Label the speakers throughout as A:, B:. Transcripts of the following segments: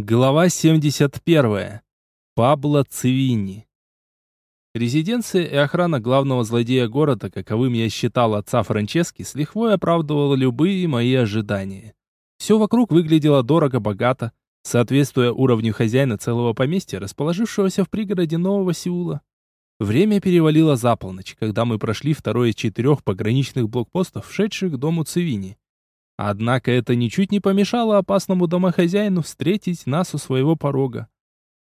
A: Глава 71. Пабло Цивини. Резиденция и охрана главного злодея города, каковым я считал отца Франчески, с лихвой оправдывала любые мои ожидания. Все вокруг выглядело дорого-богато, соответствуя уровню хозяина целого поместья, расположившегося в пригороде Нового Сеула. Время перевалило за полночь, когда мы прошли второй из четырех пограничных блокпостов, шедших к дому Цивини. Однако это ничуть не помешало опасному домохозяину встретить нас у своего порога.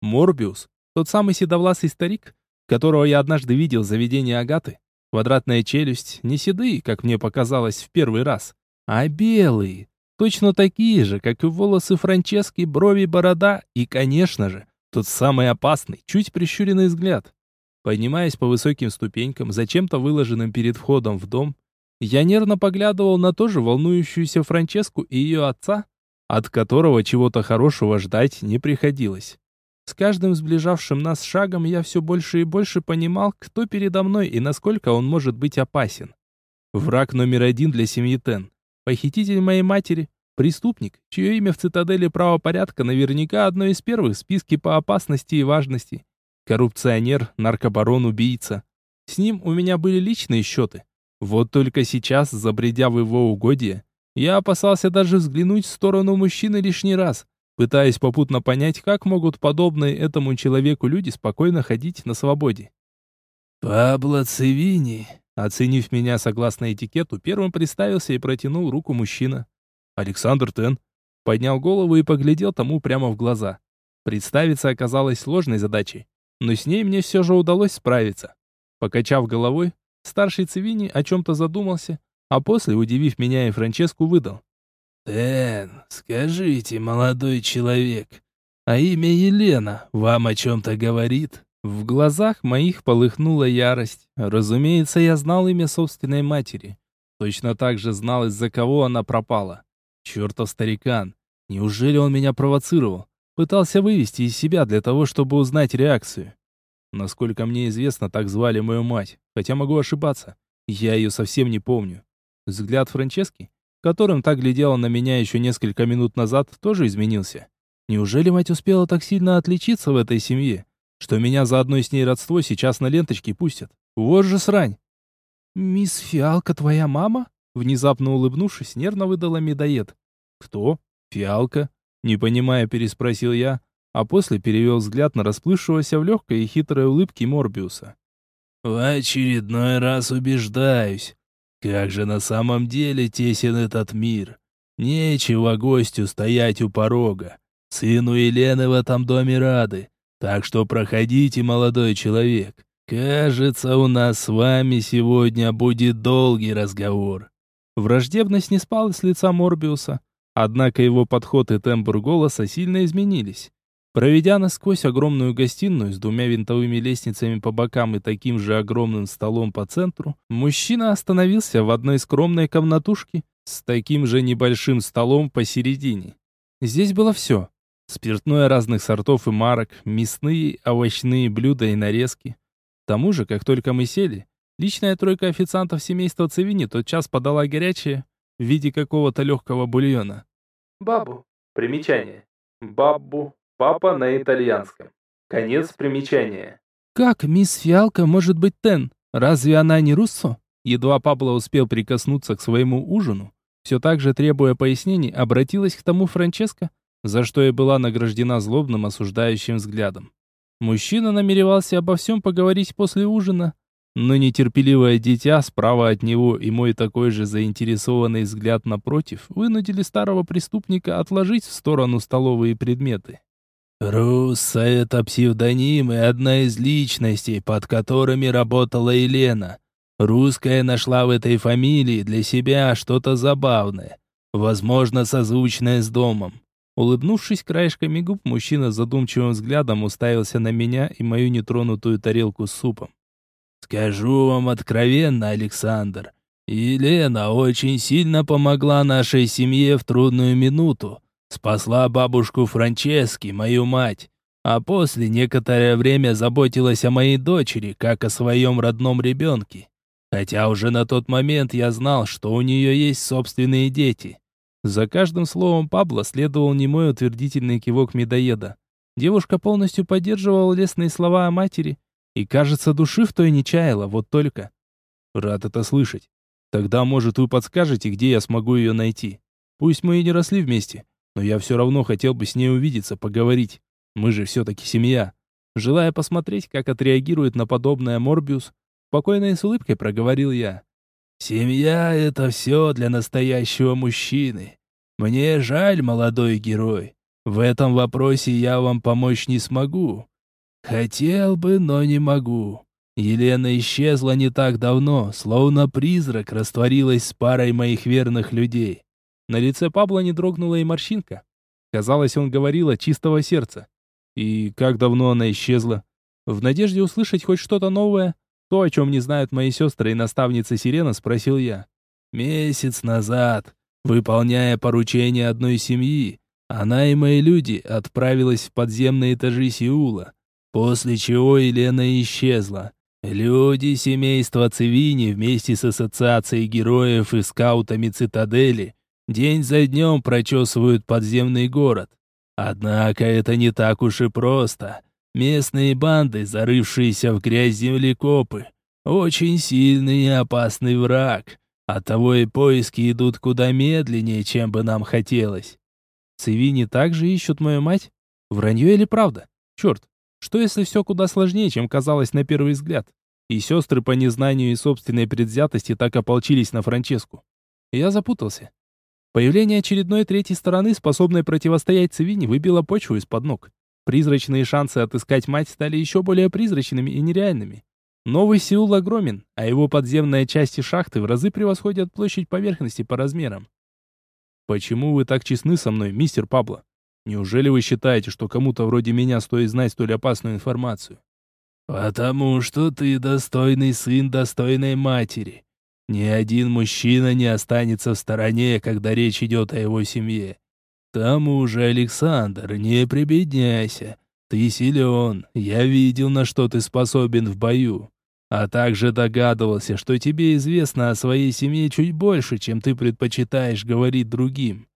A: Морбиус, тот самый седовласый старик, которого я однажды видел в заведении Агаты, квадратная челюсть, не седые, как мне показалось в первый раз, а белые, точно такие же, как и волосы Франчески, брови, борода и, конечно же, тот самый опасный, чуть прищуренный взгляд. Поднимаясь по высоким ступенькам, зачем-то выложенным перед входом в дом, я нервно поглядывал на тоже волнующуюся Франческу и ее отца, от которого чего-то хорошего ждать не приходилось. С каждым сближавшим нас шагом я все больше и больше понимал, кто передо мной и насколько он может быть опасен. Враг номер один для семьи Тен. Похититель моей матери, преступник, чье имя в цитадели правопорядка наверняка одно из первых в списке по опасности и важности. Коррупционер, наркобарон, убийца. С ним у меня были личные счеты. Вот только сейчас, забредя в его угодье, я опасался даже взглянуть в сторону мужчины лишний раз, пытаясь попутно понять, как могут подобные этому человеку люди спокойно ходить на свободе.
B: «Пабло Цивини»,
A: оценив меня согласно этикету, первым представился и протянул руку мужчина. «Александр Тен». Поднял голову и поглядел тому прямо в глаза. Представиться оказалось сложной задачей, но с ней мне все же удалось справиться. Покачав головой, Старший Цивини о чем-то задумался, а после, удивив меня и Франческу, выдал.
B: «Тен, скажите, молодой человек, а имя Елена вам о чем-то говорит?»
A: В глазах моих полыхнула ярость. Разумеется, я знал имя собственной матери. Точно так же знал, из-за кого она пропала. Чертов старикан. Неужели он меня провоцировал? Пытался вывести из себя для того, чтобы узнать реакцию. Насколько мне известно, так звали мою мать, хотя могу ошибаться. Я ее совсем не помню. Взгляд Франчески, которым так глядела на меня еще несколько минут назад, тоже изменился. Неужели мать успела так сильно отличиться в этой семье, что меня заодно с ней родство сейчас на ленточке пустят? Вот же срань! «Мисс Фиалка твоя мама?» Внезапно улыбнувшись, нервно выдала медоед. «Кто? Фиалка?» Не понимая, переспросил я, а после перевел взгляд на расплывшегося в легкой и хитрой улыбке Морбиуса.
B: «В очередной раз убеждаюсь, как же на самом деле тесен этот мир. Нечего гостю стоять у порога. Сыну Елены в этом доме рады, так что проходите, молодой человек. Кажется, у нас с вами сегодня будет долгий разговор».
A: Враждебность не спала с лица Морбиуса, однако его подход и тембр голоса сильно изменились. Проведя насквозь огромную гостиную с двумя винтовыми лестницами по бокам и таким же огромным столом по центру, мужчина остановился в одной скромной комнатушке с таким же небольшим столом посередине. Здесь было все. Спиртное разных сортов и марок, мясные, овощные блюда и нарезки. К тому же, как только мы сели, личная тройка официантов семейства Цивини тотчас подала горячее в виде какого-то легкого бульона.
C: Бабу. Примечание. Бабу Папа на итальянском. Конец примечания.
A: Как мисс Фиалка может быть Тен? Разве она не руссо? Едва Пабло успел прикоснуться к своему ужину, все так же требуя пояснений, обратилась к тому Франческо, за что и была награждена злобным осуждающим взглядом. Мужчина намеревался обо всем поговорить после ужина, но нетерпеливое дитя справа от него и мой такой же заинтересованный взгляд напротив вынудили старого преступника отложить в сторону столовые предметы.
B: Русса — это псевдоним и одна из личностей, под которыми работала Елена. Русская нашла в этой фамилии для себя что-то забавное, возможно, созвучное с домом.
A: Улыбнувшись краешками губ, мужчина задумчивым взглядом уставился на меня и мою нетронутую тарелку с супом.
B: «Скажу вам откровенно, Александр, Елена очень сильно помогла нашей семье в трудную минуту. Спасла бабушку Франчески, мою мать, а после некоторое время заботилась о моей дочери, как о своем родном ребенке. Хотя уже на тот момент я знал, что у нее есть собственные дети.
A: За каждым словом Пабло следовал немой утвердительный кивок медоеда. Девушка полностью поддерживала лестные слова о матери, и, кажется, души в той не чаяла, вот только. Рад это слышать. Тогда, может, вы подскажете, где я смогу ее найти. Пусть мы и не росли вместе, но я все равно хотел бы с ней увидеться, поговорить. Мы же все-таки семья. Желая посмотреть, как отреагирует на подобное Морбиус, спокойно и с улыбкой проговорил я.
B: «Семья — это все для настоящего мужчины. Мне жаль, молодой герой. В этом вопросе я вам помочь не смогу. Хотел бы, но не могу. Елена исчезла не так давно, словно призрак растворилась с парой моих верных людей.
A: На лице Пабло не дрогнула и морщинка. Казалось, он говорил от чистого сердца. И как давно она исчезла? В надежде услышать хоть что-то новое, то, о чем не знают мои сестры и наставница Сирена, спросил я.
B: Месяц назад, выполняя поручение одной семьи, она и мои люди отправилась в подземные этажи Сеула, после чего Елена исчезла. Люди семейства Цивини вместе с ассоциацией героев и скаутами Цитадели день за днем прочесывают подземный город. Однако это не так уж и просто. Местные банды, зарывшиеся в грязь землекопы, очень сильный и опасный враг. Оттого и поиски идут куда медленнее, чем бы нам хотелось.
A: Цивини также ищут мою мать? Вранье или правда? Черт, что если все куда сложнее, чем казалось на первый взгляд? И сестры по незнанию и собственной предвзятости так ополчились на Франческу. Я запутался. Появление очередной третьей стороны, способной противостоять Цивине, выбило почву из-под ног. Призрачные шансы отыскать мать стали еще более призрачными и нереальными. Новый Сеул огромен, а его подземные части шахты в разы превосходят площадь поверхности по размерам. Почему вы так честны со мной, мистер Пабло? Неужели вы считаете, что кому-то вроде меня стоит знать столь опасную информацию?
B: Потому что ты достойный сын достойной матери. Ни один мужчина не останется в стороне, когда речь идет о его семье. К тому же, Александр, не прибедняйся. Ты силен, я видел, на что ты способен в бою. А также догадывался, что тебе известно о своей семье чуть больше, чем ты предпочитаешь говорить другим.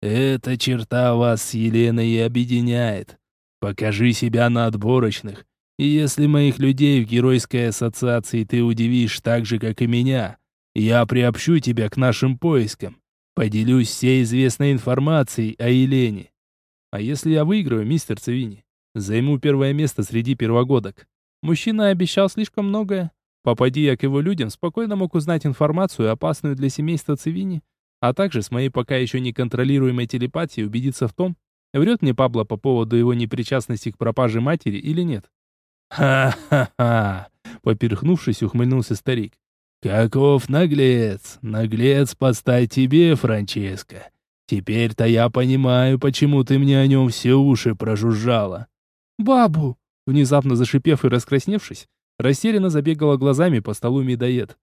B: Эта черта вас с Еленой и объединяет. Покажи себя на отборочных, и если моих людей в геройской ассоциации ты удивишь так же, как и меня, я приобщу тебя к нашим поискам. Поделюсь всей известной информацией о Елене.
A: А если я выиграю, мистер Цивини? Займу первое место среди первогодок. Мужчина обещал слишком многое. Попади я к его людям, спокойно мог узнать информацию, опасную для семейства Цивини, а также с моей пока еще неконтролируемой телепатией убедиться в том, врет мне Пабло по поводу его непричастности к пропаже матери или нет.
B: «Ха-ха-ха!» — поперхнувшись, ухмыльнулся старик. «Каков наглец! Наглец подстать тебе, Франческо! Теперь-то я понимаю, почему ты мне о нем все уши прожужжала!»
A: «Бабу!» Внезапно зашипев и раскрасневшись, растерянно забегала глазами по столу медоед.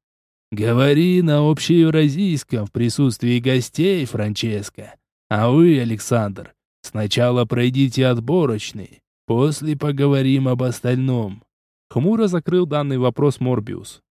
B: «Говори на общеевразийском в присутствии гостей, Франческо. А вы, Александр, сначала пройдите отборочный, после поговорим об остальном».
A: Хмуро закрыл данный вопрос Морбиус.